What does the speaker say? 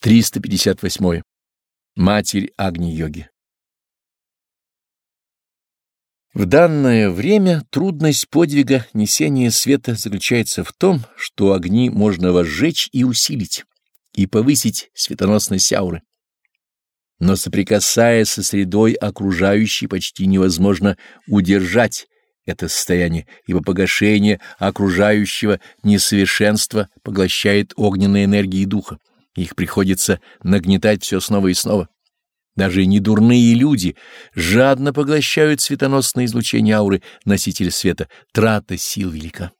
358. Матерь Агни-йоги В данное время трудность подвига несения света заключается в том, что огни можно возжечь и усилить, и повысить светоносность ауры. Но соприкасаясь со средой окружающей, почти невозможно удержать это состояние, ибо погашение окружающего несовершенства поглощает огненные энергии духа. Их приходится нагнетать все снова и снова. Даже недурные люди жадно поглощают светоносное излучение ауры носителя света. Трата сил велика.